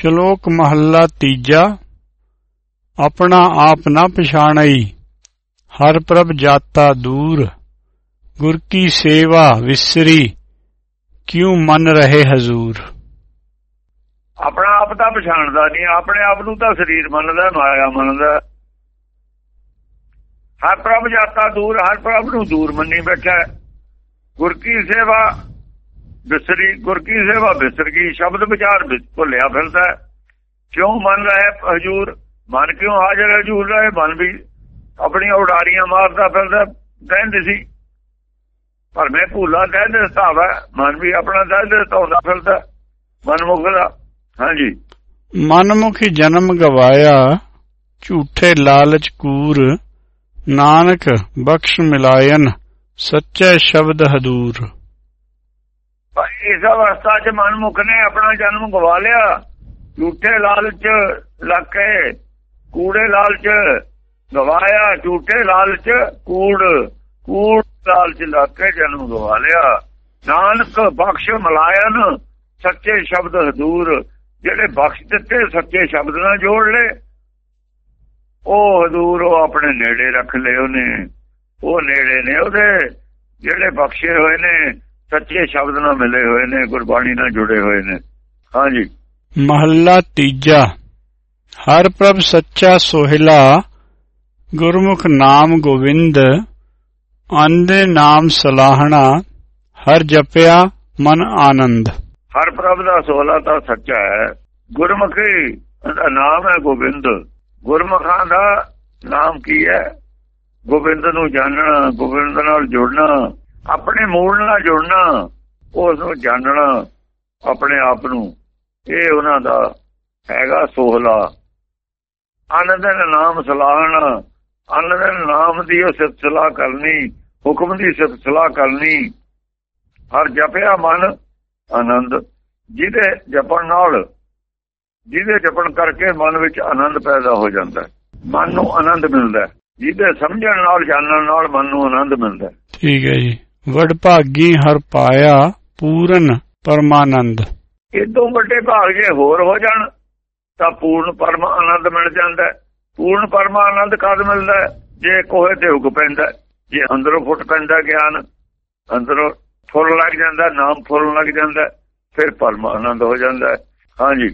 ਸ਼ਲੋਕ ਮਹੱਲਾ ਤੀਜਾ। ਆਪਣਾ ਆਪ ਨਾ ਪਛਾਣਈ, ਹਰ ਪ੍ਰਭ ਜਾਤਾ ਦੂਰ। ਗੁਰ ਕੀ ਸੇਵਾ ਵਿਸਰੀ, ਕਿਉ ਮਨ ਰਹੇ ਹਜ਼ੂਰ? ਆਪਣਾ ਆਪ ਤਾਂ ਪਛਾਣਦਾ ਨਹੀਂ, ਆਪਣੇ ਆਪ ਨੂੰ ਤਾਂ ਸਰੀਰ ਮੰਨਦਾ, ਮਾਇਆ ਮੰਨਦਾ। ਹਰ ਪ੍ਰਭ ਜਾਤਾ ਦੂਰ, ਹਰ ਪ੍ਰਭ ਨੂੰ ਦੂਰ ਮੰਨੀ ਬੈਠਾ ਹੈ। ਗੁਰ ਕੀ ਸੇਵਾ ਬਿਸਰੀ ਗੁਰ ਕੀ ਸੇਵਾ ਬਿਸਰ ਗਈ ਸ਼ਬਦ ਵਿਚਾਰ ਵਿੱਚ ਭੁੱਲਿਆ ਫਿਰਦਾ ਹੈ। ਕਿਉਂ ਮਨ ਰਹੇ ਹਜੂਰ? ਮਨ ਕਿਉਂ ਹਾਜ਼ਰ ਹਜੂਰ ਰਹੇ ਮਨ ਵੀ ਆਪਣੀਆਂ ਉਡਾਰੀਆਂ ਮਾਰਦਾ ਫਿਰਦਾ ਕਹਿੰਦੇ ਸੀ। ਪਰ ਮੈਂ ਭੂਲਾ ਕਹਿੰਦੇ ਸਤਾਵਾ ਮਨ ਵੀ ਆਪਣਾ ਕਹਿੰਦੇ ਸਤਾਉਂਦਾ ਫਿਰਦਾ, ਮਨ ਮੁਕਦਾ। ਹਾਂਜੀ। ਮਨਮੁਖੀ ਜਨਮ ਗਵਾਇਆ, ਝੂਠੇ ਲਾਲਚ ਕੂਰ, ਨਾਨਕ ਬਖਸ਼ ਮਿਲਾਇਨ, ਸੱਚੇ ਸ਼ਬਦ ਹਦੂਰ। ਪਰ ਇਸ ਅਵਸਥਾ 'ਚ ਮਨਮੁਖ ਨੇ ਆਪਣਾ ਜਨਮ ਗਵਾ ਲਿਆ। ਝੂਠੇ ਲਾਲਚ ਲੱਗ ਕੇ ਕੂੜੇ ਲਾਲਚ ਗਵਾਇਆ। ਝੂਠੇ ਲਾਲਚ, ਕੂੜ ਕੂੜ ਲਾਲਚ ਲੱਗ ਜਨਮ ਗਵਾ ਲਿਆ। ਨਾਨਕ ਬਖਸ਼ ਮਲਾਇਨ, ਸੱਚੇ ਸ਼ਬਦ ਹਜ਼ੂਰ। ਜਿਹੜੇ ਬਖਸ਼ ਦਿੱਤੇ, ਸੱਚੇ ਸ਼ਬਦ ਨਾਲ ਜੋੜ ਲਏ। ਉਹ ਹਜ਼ੂਰ ਉਹ ਆਪਣੇ ਨੇੜੇ ਰੱਖ ਲਏ ਉਹਨੇ। ਉਹ ਨੇੜੇ ਨੇ ਉਹਦੇ। ਜਿਹੜੇ ਬਖਸ਼ੇ ਹੋਏ ਨੇ ਸੱਚੇ ਸ਼ਬਦ ਨਾਲ ਮਿਲੇ ਹੋਏ ਨੇ ਗੁਰਬਾਣੀ ਨਾਲ ਜੁੜੇ ਹੋਏ ਨੇ। ਹਾਂਜੀ। ਮਹੱਲਾ ਤੀਜਾ। ਹਰ ਪ੍ਰਭ ਸੱਚਾ ਸੋਹਿਲਾ ਗੁਰਮੁਖ ਨਾਮ ਗੋਵਿੰਦ ਆਂਦੇ ਨਾਮ ਸਲਾਹਣਾ ਹਰ ਜਪਿਆ ਮਨ ਆਨੰਦ। ਹਰ ਪ੍ਰਭ ਦਾ ਸੋਲਾ ਤਾਂ ਸੱਚਾ ਹੈ। ਗੁਰਮੁਖੀ ਦਾ ਨਾਮ ਹੈ ਗੋਬਿੰਦ ਗੁਰਮੁਖਾਂ ਦਾ ਨਾਮ ਕੀ ਹੈ? ਗੋਬਿੰਦ ਨੂੰ ਜਾਣਨਾ ਗੋਬਿੰਦ ਨਾਲ ਜੁੜਨਾ। ਆਪਣੇ ਮੂਲ ਨਾਲ ਜੁੜਨਾ, ਉਸ ਨੂੰ ਜਾਣਨਾ, ਆਪਣੇ ਆਪ ਨੂੰ, ਇਹ ਉਹਨਾਂ ਦਾ ਹੈਗਾ ਸੋਹਲਾ। ਆਨੰਦ ਨਾਮ ਸਲਾਹਣ ਆਨੰਦ ਨਾਮ ਦੀ ਉਹ ਸਿਫਤ ਕਰਨੀ, ਹੁਕਮ ਦੀ ਸਿਫਤ ਕਰਨੀ। ਹਰ ਜਪਿਆ ਮਨ ਆਨੰਦ, ਜਿਹਦੇ ਜਪਣ ਨਾਲ, ਜਿਹਦੇ ਜਪਣ ਕਰਕੇ ਮਨ ਵਿੱਚ ਆਨੰਦ ਪੈਦਾ ਹੋ ਜਾਂਦਾ। ਮਨ ਨੂੰ ਆਨੰਦ ਮਿਲਦਾ ਹੈ। ਜਿਹਦੇ ਸਮਝਣ ਨਾਲ, ਜਾਣਨ ਨਾਲ ਮਨ ਨੂੰ ਆਨੰਦ ਮਿਲਦਾ ਠੀਕ ਹੈ ਜੀ। ਵਡਭਾਗੀ ਹਰ ਪਾਇਆ ਪੂਰਨ ਪਰਮਾਨੰਦ ਇਦੋਂ ਵੱਡੇ ਭਾਗ ਜੇ ਹੋਰ ਹੋ ਜਾਣ ਤਾਂ ਪੂਰਨ ਪਰਮ ਆਨੰਦ ਮਿਲ ਜਾਂਦਾ ਹੈ। ਪੂਰਨ ਪਰਮ ਆਨੰਦ ਕਦ ਮਿਲਦਾ? ਜੇ ਕੋਹੇ ਤੇ ਹੁਕ ਪੈਂਦਾ। ਜੇ ਅੰਦਰੋਂ ਫੁੱਟ ਪੈਂਦਾ ਗਿਆਨ ਅੰਦਰੋਂ ਫੁੱਲ ਲੱਗ ਜਾਂਦਾ ਨਾਮ ਫੁੱਲ ਲੱਗ ਜਾਂਦਾ ਫਿਰ ਪਰਮ ਆਨੰਦ ਹੋ ਜਾਂਦਾ। ਹਾਂਜੀ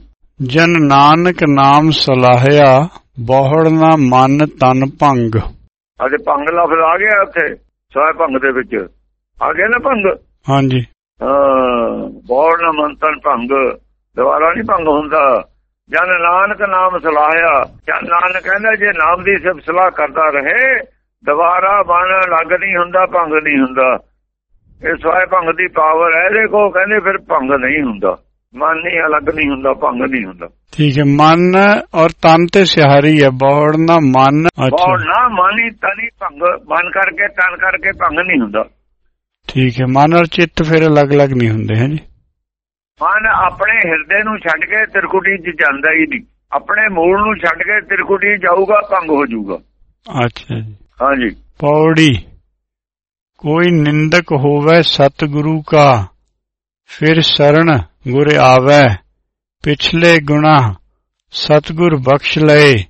ਜਨ ਨਾਨਕ ਨਾਮ ਸਲਾਹਿਆ ਬਹੁੜ ਨਾ ਮਨ ਤਨ ਭੰਗ ਅਜੇ ਭੰਗ ਲਫ਼ਜ਼ ਆ ਗਿਆ ਉੱਥੇ ਸਵਾਇ ਭੰਗ ਦੇ ਵਿੱਚ ਆ ਗਿਆ ਨਾ ਭੰਗ? ਹਾਂਜੀ। ਹਾਂ ਬੋਲ ਨਾ ਮੰਤਨ ਭੰਗ। ਦੁਬਾਰਾ ਨਹੀਂ ਭੰਗ ਹੁੰਦਾ। ਜਨ ਨਾਨਕ ਨਾਮ ਸਲਾਹਿਆ। ਜਨ ਨਾਨਕ ਕਹਿੰਦਾ ਜੇ ਨਾਮ ਦੀ ਸਿਫਤ ਸਲਾਹ ਕਰਦਾ ਰਹੇ ਦੁਬਾਰਾ ਬਣ ਲੱਗ ਨਹੀਂ ਹੁੰਦਾ ਭੰਗ ਨਹੀਂ ਹੁੰਦਾ। ਇਹ ਸਵਾਇ ਭੰਗ ਦੀ ਪਾਵਰ ਹੈ ਦੇਖੋ ਕਹਿੰਦੇ ਫਿਰ ਭੰਗ ਨਹੀਂ ਹੁੰਦਾ। ਮਨ ਨਹੀਂ ਅਲੱਗ ਨਹੀਂ ਹੁੰਦਾ ਭੰਗ ਨਹੀਂ ਹੁੰਦਾ। ਠੀਕ ਹੈ ਮਨ ਔਰ ਤਨ ਤੇ ਸਿਹਾਰੀ ਹੈ ਬਹੁੜ ਨਾ ਮਨ। ਅੱਛਾ। ਨਾ ਮਾਨੀ ਤਨੀ ਭੰਗ। ਮਨ ਕਰਕੇ ਤਨ ਕਰਕੇ ਭੰਗ ਨਹੀਂ ਹੁੰਦਾ। ਠੀਕ ਹੈ। ਮਨ ਔਰ ਚਿੱਤ ਫਿਰ ਅਲੱਗ-ਅਲੱਗ ਨਹੀਂ ਹੁੰਦੇ ਹੈ ਜੀ? ਮਨ ਆਪਣੇ ਹਿਰਦੇ ਨੂੰ ਛੱਡ ਕੇ ਤਿਰਕੁਟੀ 'ਚ ਜਾਂਦਾ ਹੀ ਨਹੀਂ। ਆਪਣੇ ਮੂਲ ਨੂੰ ਛੱਡ ਕੇ ਤਿਰਕੁਟੀ ਜਾਊਗਾ ਭੰਗ ਹੋ ਜਾਊਗਾ। ਅੱਛਾ ਜੀ। ਹਾਂਜੀ। ਪੌੜੀ। ਕੋਈ ਨਿੰਦਕ ਹੋਵੇ ਸਤਿਗੁਰੂ ਕਾ ਫਿਰ ਸਰਣ ਗੁਰ ਆਵੈ। ਪਿਛਲੇ ਗੁਨਾ ਸਤਿਗੁਰ ਬਖਸ਼ ਲਏ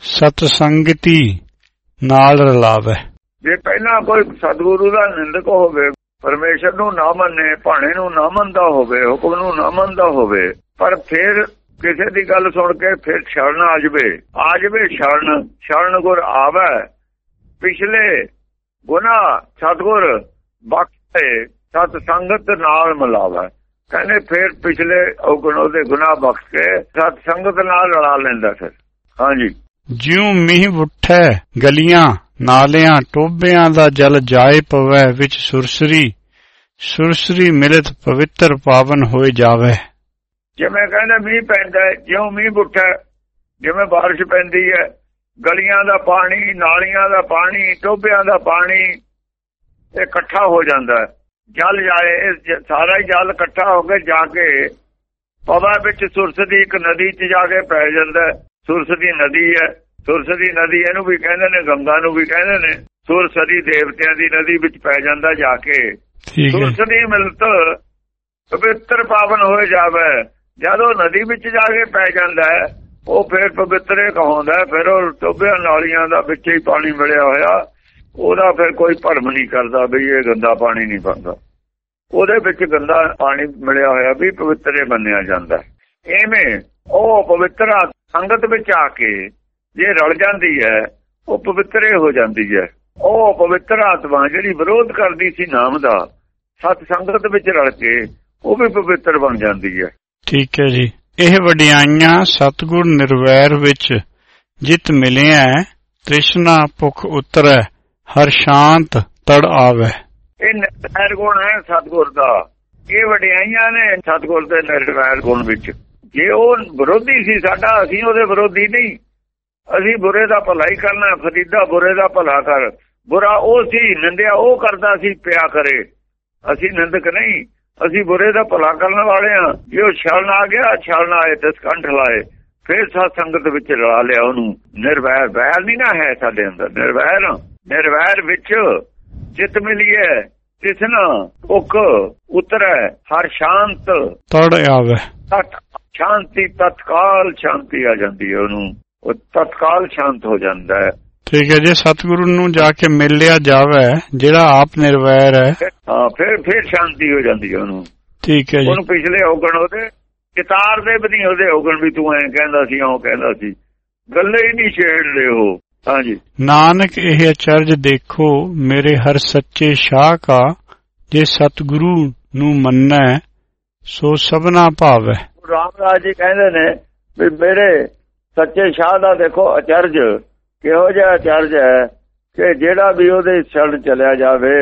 ਸਤ ਸੰਗਤੀ ਨਾਲ ਰਲਾਵੇ। ਜੇ ਪਹਿਲਾਂ ਕੋਈ ਸਤਿਗੁਰੂ ਦਾ ਨਿੰਦਕ ਹੋਵੇ, ਪਰਮੇਸ਼ਰ ਨੂੰ ਨਾ ਮੰਨੇ, ਭਾਣੇ ਨੂੰ ਨਾ ਮੰਨਦਾ ਹੋਵੇ, ਹੁਕਮ ਨੂੰ ਨਾ ਮੰਨਦਾ ਹੋਵੇ, ਪਰ ਫਿਰ ਕਿਸੇ ਦੀ ਗੱਲ ਸੁਣ ਕੇ ਫਿਰ ਛੜਨ ਆ ਜਵੇ। ਆ ਜਵੇ ਛੜਨ ਛੜਨ ਗੁਰ ਆਵੈ। ਪਿਛਲੇ ਗੁਨਾ ਸਤਗੁਰ ਬਖਸ਼ੇ ਸਤ ਸੰਗਤ ਨਾਲ ਮਿਲਾਵੇ। ਕਹਿੰਦੇ ਫਿਰ ਪਿਛਲੇ ਔਗਣ ਉਹਦੇ ਗੁਨਾਹ ਬਖਸ਼ ਕੇ ਸਤ ਸੰਗਤ ਨਾਲ ਲੜਾ ਲੈਂਦਾ ਫਿਰ। ਹਾਂਜੀ। ਜਿਉ ਮੀਂਹ ਉੱਠੈ ਗਲੀਆਂ ਨਾਲਿਆਂ ਟੋਬਿਆਂ ਦਾ ਜਲ ਜਾਏ ਪਵੈ ਵਿੱਚ ਸੁਰਸਰੀ ਸੁਰਸਰੀ ਮਿਲਤ ਪਵਿੱਤਰ ਪਾਵਨ ਹੋਏ ਜਾਵੇ। ਜਿਵੇਂ ਕਹਿੰਦੇ ਮੀਂਹ ਪੈਂਦਾ ਹੈ, ਜਿਉਂ ਮੀਂਹ ਉੱਠਾ ਜਿਵੇਂ ਬਾਰਿਸ਼ ਪੈਂਦੀ ਹੈ ਗਲੀਆਂ ਦਾ ਪਾਣੀ ਨਾਲੀਆਂ ਦਾ ਪਾਣੀ ਟੋਬਿਆਂ ਦਾ ਪਾਣੀ ਇਹ ਇਕੱਠਾ ਹੋ ਜਾਂਦਾ ਜਲ ਜਾਏ ਸਾਰਾ ਹੀ ਜਲ ਇਕੱਠਾ ਹੋ ਕੇ ਜਾ ਕੇ ਪਵਾ ਵਿੱਚ ਸੁਰਸ ਦੀ ਇੱਕ ਨਦੀ 'ਚ ਜਾ ਕੇ ਪੈ ਜਾਂਦਾ ਸੁਰਸ ਦੀ ਨਦੀ ਹੈ ਸੁਰਸ ਦੀ ਨਦੀ ਇਹਨੂੰ ਵੀ ਕਹਿੰਦੇ ਨੇ ਗੰਗਾ ਨੂੰ ਵੀ ਕਹਿੰਦੇ ਨੇ। ਸੁਰਸਰੀ ਦੇਵਤਿਆਂ ਦੀ ਨਦੀ ਵਿੱਚ ਪੈ ਜਾਂਦਾ ਜਾ ਕੇ। ਠੀਕ ਹੈ। ਸੁਰਸ ਦੀ ਮਿਲਤ ਪਵਿੱਤਰ ਪਾਵਨ ਹੋਏ ਜਾਵੇ। ਜਦੋਂ ਨਦੀ ਵਿੱਚ ਜਾ ਕੇ ਪੈ ਜਾਂਦਾ ਹੈ ਉਹ ਫਿਰ ਪਵਿੱਤਰੇ ਕਹਾਉਂਦਾ ਫਿਰ ਉਹ ਟੋਬਿਆਂ ਨਾਲੀਆਂ ਦਾ ਵਿੱਚ ਹੀ ਪਾਣੀ ਮਿਲਿਆ ਹੋਇਆ। ਉਹਦਾ ਫਿਰ ਕੋਈ ਭਰਮ ਨਹੀਂ ਕਰਦਾ ਵੀ ਇਹ ਗੰਦਾ ਪਾਣੀ ਨਹੀਂ ਪਾਉਂਦਾ ਉਹਦੇ ਵਿੱਚ ਗੰਦਾ ਪਾਣੀ ਮਿਲਿਆ ਹੋਇਆ ਵੀ ਪਵਿੱਤਰੇ ਮੰਨਿਆ ਜਾਂਦਾ। ਐਵੇਂ ਉਹ ਪਵਿੱਤਰਾ ਸੰਗਤ ਵਿੱਚ ਆ ਕੇ ਜੇ ਰਲ ਜਾਂਦੀ ਹੈ ਉਹ ਪਵਿੱਤਰੇ ਹੋ ਜਾਂਦੀ ਹੈ। ਉਹ ਪਵਿੱਤਰ ਆਤਮਾ ਜਿਹੜੀ ਵਿਰੋਧ ਕਰਦੀ ਸੀ ਨਾਮ ਦਾ ਸਤ ਸੰਗਤ ਵਿੱਚ ਰਲ ਕੇ ਉਹ ਵੀ ਪਵਿੱਤਰ ਬਣ ਜਾਂਦੀ ਹੈ। ਠੀਕ ਹੈ ਜੀ। ਇਹ ਵਡਿਆਈਆਂ ਸਤਗੁਰ ਨਿਰਵੈਰ ਵਿੱਚ ਜਿਤ ਮਿਲਿਆ ਤ੍ਰਿਸ਼ਨਾ ਭੁਖ ਉਤਰੈ ਹਰ ਸ਼ਾਂਤ ਤੜ ਆਵੈ। ਇਹ ਨਿਰਵੈਰ ਗੁਣ ਹੈ ਸਤਗੁਰ ਦਾ। ਇਹ ਵਡਿਆਈਆਂ ਨੇ ਸਤਗੁਰ ਦੇ ਨਿਰਵੈਰ ਗੁਣ ਵਿੱਚ। ਜੇ ਉਹ ਵਿਰੋਧੀ ਸੀ ਸਾਡਾ ਅਸੀਂ ਉਹਦੇ ਵਿਰੋਧੀ ਨਹੀਂ। ਅਸੀਂ ਬੁਰੇ ਦਾ ਭਲਾ ਹੀ ਕਰਨਾ ਫਰੀਦਾ ਬੁਰੇ ਦਾ ਭਲਾ ਕਰ। ਬੁਰਾ ਉਹ ਸੀ ਨਿੰਦਿਆ ਉਹ ਕਰਦਾ ਸੀ ਪਿਆ ਕਰੇ। ਅਸੀਂ ਨਿੰਦਕ ਨਹੀਂ ਅਸੀਂ ਬੁਰੇ ਦਾ ਭਲਾ ਕਰਨ ਵਾਲੇ ਆ ਜੇ ਉਹ ਛਲਣ ਆ ਗਿਆ ਛਲਣ ਆਏ ਤੇ ਸਕੰਠ ਲਾਏ ਫਿਰ ਸਾਧ ਸੰਗਤ ਵਿੱਚ ਰਲਾ ਲਿਆ ਉਹਨੂੰ। ਨਿਰਵੈਰ ਵੈਰ ਨਹੀਂ ਨਾ ਹੈ ਸਾਡੇ ਅੰਦਰ। ਨਿਰਵੈਰ ਨਿਰਵੈਰ ਵਿੱਚ ਚਿਤ ਮਿਲੀਏ ਤਿਸਨਾ ਉਕ ਉਤਰੈ ਹਰ ਸ਼ਾਂਤ। ਤੜ ਆਵੈ। ਤਤ ਸ਼ਾਂਤੀ ਤਤਕਾਲ ਸ਼ਾਂਤੀ ਆ ਜਾਂਦੀ ਹੈ ਉਹਨੂੰ। ਉਹ ਤਤਕਾਲ ਸ਼ਾਂਤ ਹੋ ਜਾਂਦਾ ਹੈ। ਠੀਕ ਹੈ ਜੀ ਸਤਿਗੁਰੂ ਨੂੰ ਜਾ ਕੇ ਮਿਲ ਲਿਆ ਜਾਵੇ ਜਿਹੜਾ ਆਪ ਨਿਰਵੈਰ ਹੈ। ਹਾਂ ਫਿਰ ਫਿਰ ਸ਼ਾਂਤੀ ਹੋ ਜਾਂਦੀ ਹੈ ਉਹਨੂੰ। ਠੀਕ ਹੈ ਜੀ। ਉਹਨੂੰ ਪਿਛਲੇ ਔਗਣ ਉਹਦੇ ਕਿਤਾਰ ਦੇ ਵੀ ਨਹੀਂ ਉਹਦੇ ਔਗਣ ਵੀ ਤੂੰ ਐਂ ਕਹਿੰਦਾ ਸੀ ਉਹ ਕਹਿੰਦਾ ਸੀ। ਗੱਲੇ ਹੀ ਨਹੀਂ ਛੇੜਦੇ ਹੋ ਹਾਂਜੀ ਨਾਨਕ ਇਹ ਅਚਰਜ ਦੇਖੋ ਮੇਰੇ ਹਰ ਸੱਚੇ ਸ਼ਾਹ ਕਾ ਜੇ ਸਤਿਗੁਰੂ ਨੂੰ ਮੰਨੈ ਸੋ ਸਭਨਾ ਭਾਵੈ। ਗੁਰੂ ਰਾਮਦਾਸ ਜੀ ਕਹਿੰਦੇ ਨੇ ਵੀ ਮੇਰੇ ਸੱਚੇ ਸ਼ਾਹ ਦਾ ਦੇਖੋ ਅਚਰਜ ਕਿਹੋ ਜਿਹਾ ਅਚਰਜ ਹੈ ਕਿ ਜਿਹੜਾ ਵੀ ਉਹਦੇ ਛੜ ਚਲਿਆ ਜਾਵੇ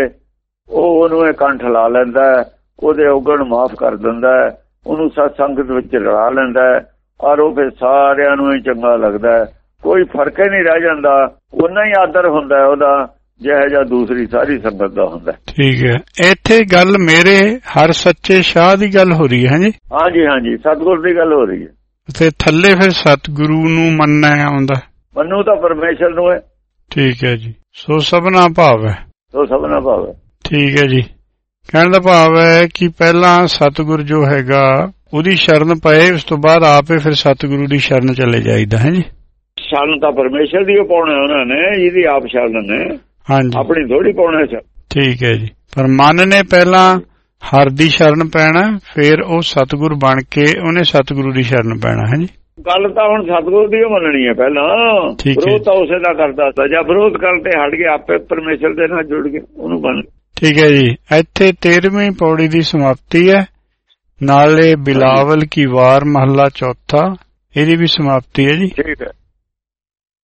ਉਹ ਉਹਨੂੰ ਇਹ ਕੰਠ ਲਾ ਲੈਂਦਾ ਹੈ, ਉਹਦੇ ਔਗਣ ਮਾਫ ਕਰ ਦਿੰਦਾ ਹੈ, ਉਹਨੂੰ ਸਤ ਸੰਗਤ ਵਿੱਚ ਰਲਾ ਲੈਂਦਾ ਹੈ, ਔਰ ਉਹ ਫਿਰ ਸਾਰਿਆਂ ਨੂੰ ਹੀ ਚੰਗਾ ਲੱਗਦਾ ਹੈ। ਕੋਈ ਫ਼ਰਕ ਹੀ ਨਹੀਂ ਰਹਿ ਜਾਂਦਾ ਉਨਾ ਹੀ ਆਦਰ ਹੁੰਦਾ ਹੈ ਉਹਦਾ ਜਿਹੜਾ ਜਿਹਾ ਦੂਸਰੀ ਸਾਰੀ ਸੰਗਤ ਦਾ ਹੁੰਦਾ। ਠੀਕ ਹੈ ਇੱਥੇ ਗੱਲ ਮੇਰੇ ਹਰ ਸੱਚੇ ਸ਼ਾਹ ਦੀ ਗੱਲ ਹੋ ਰਹੀ ਹੈ ਜੀ ਹਾਂਜੀ ਹਾਂਜੀ ਸਤਿਗੁਰ ਦੀ ਗੱਲ ਹੋ ਰਹੀ ਹੈ ਤੇ ਥੱਲੇ ਫਿਰ ਸਤਿਗੁਰੂ ਨੂੰ ਮੰਨਣਾ ਆਉਂਦਾ। ਮੰਨੂ ਤਾਂ ਪਰਮੇਸ਼ਰ ਨੂੰ ਹੈ। ਠੀਕ ਹੈ ਜੀ। ਸੋ ਸਭਨਾ ਭਾਵੈ ਉਹ ਸਭਨਾ ਭਾਵ ਹੈ। ਠੀਕ ਹੈ ਜੀ। ਕਹਿਣ ਦਾ ਭਾਵ ਹੈ ਕਿ ਪਹਿਲਾਂ ਸਤਿਗੁਰ ਜੋ ਹੈਗਾ ਉਹਦੀ ਸ਼ਰਨ ਪਏ ਉਸ ਤੋਂ ਬਾਅਦ ਆਪੇ ਫਿਰ ਸਤਿਗੁਰੂ ਦੀ ਸ਼ਰਨ ਚਲੇ ਜਾਈਦਾ ਹੈ ਜੀ। ਸ਼ਰਨ ਤਾਂ ਪਰਮੇਸ਼ਰ ਦੀ ਪਾਉਣਾ ਉਹਨਾਂ ਨੇ ਜਿਹਦੀ ਆਪ ਸ਼ਰਨ ਨੇ। ਹਾਂਜੀ। ਆਪਣੀ ਥੋੜੀ ਪਾਉਣਾ ਸੀ। ਠੀਕ ਹੈ ਜੀ। ਪਰ ਮਨ ਨੇ ਪਹਿਲਾਂ ਹਰ ਦੀ ਸ਼ਰਨ ਪੈਣਾ ਫਿਰ ਉਹ ਸਤਿਗੁਰ ਬਣ ਕੇ ਉਹਨੇ ਸਤਿਗੁਰੂ ਦੀ ਸ਼ਰਨ ਪੈਣਾ ਹੈ ਜੀ ਗੱਲ ਤਾਂ ਹੁਣ ਸਤਿਗੁਰ ਦੀ ਮੰਨਣੀ ਹੈ ਪਹਿਲਾਂ। ਵਿਰੋਧ ਤਾਂ ਉਸੇ ਦਾ ਕਰਦਾ ਸੀ। ਜਾਂ ਵਿਰੋਧ ਕਰਦੇ ਹਟ ਕੇ ਆਪੇ ਪਰਮੇਸ਼ਰ ਦੇ ਨਾਲ ਜੁੜ ਕੇ ਉਹਨੂੰ ਮੰਨ ਠੀਕ ਹੈ ਜੀ। ਇੱਥੇ 13ਵੀਂ ਪੌੜੀ ਦੀ ਸਮਾਪਤੀ ਹੈ। ਨਾਲੇ ਬਿਲਾਵਲ ਕੀ ਵਾਰ ਮਹੱਲਾ ਚੌਥਾ ਇਹਦੀ ਵੀ ਸਮਾਪਤੀ ਹੈ ਜੀ। ਠੀਕ ਹੈ।